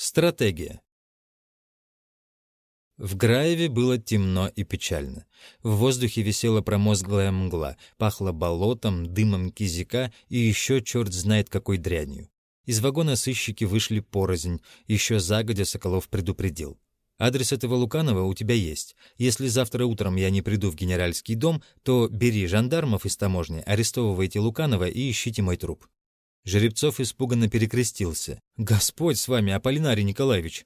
Стратегия. В Граеве было темно и печально. В воздухе висела промозглая мгла, пахло болотом, дымом кизика и еще черт знает какой дрянью. Из вагона сыщики вышли порознь, еще загодя Соколов предупредил. «Адрес этого Луканова у тебя есть. Если завтра утром я не приду в генеральский дом, то бери жандармов из таможни, арестовывайте Луканова и ищите мой труп». Жеребцов испуганно перекрестился. «Господь с вами, Аполлинарий Николаевич!»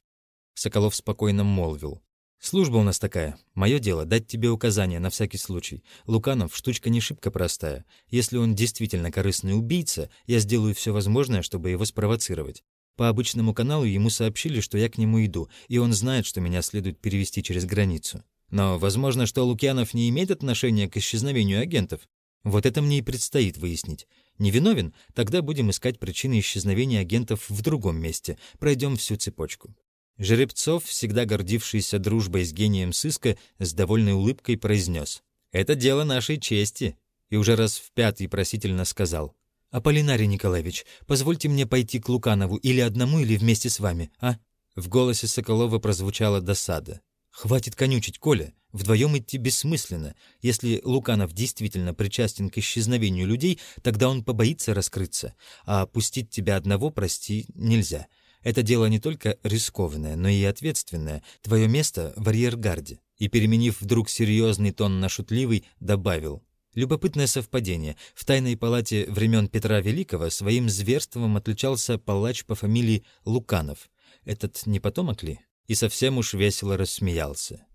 Соколов спокойно молвил. «Служба у нас такая. Мое дело — дать тебе указания на всякий случай. Луканов — штучка не шибко простая. Если он действительно корыстный убийца, я сделаю все возможное, чтобы его спровоцировать. По обычному каналу ему сообщили, что я к нему иду, и он знает, что меня следует перевести через границу. Но возможно, что Лукьянов не имеет отношения к исчезновению агентов. Вот это мне и предстоит выяснить. Невиновен? Тогда будем искать причины исчезновения агентов в другом месте. Пройдем всю цепочку. Жеребцов, всегда гордившийся дружбой с гением сыска, с довольной улыбкой произнес. «Это дело нашей чести». И уже раз в пятый просительно сказал. «Аполлинарий Николаевич, позвольте мне пойти к Луканову или одному, или вместе с вами, а?» В голосе Соколова прозвучала досада. «Хватит конючить, Коля. Вдвоем идти бессмысленно. Если Луканов действительно причастен к исчезновению людей, тогда он побоится раскрыться. А пустить тебя одного, прости, нельзя. Это дело не только рискованное, но и ответственное. Твое место в арьергарде». И, переменив вдруг серьезный тон на шутливый, добавил. Любопытное совпадение. В тайной палате времен Петра Великого своим зверством отличался палач по фамилии Луканов. Этот не потомок ли? И совсем уж весело рассмеялся.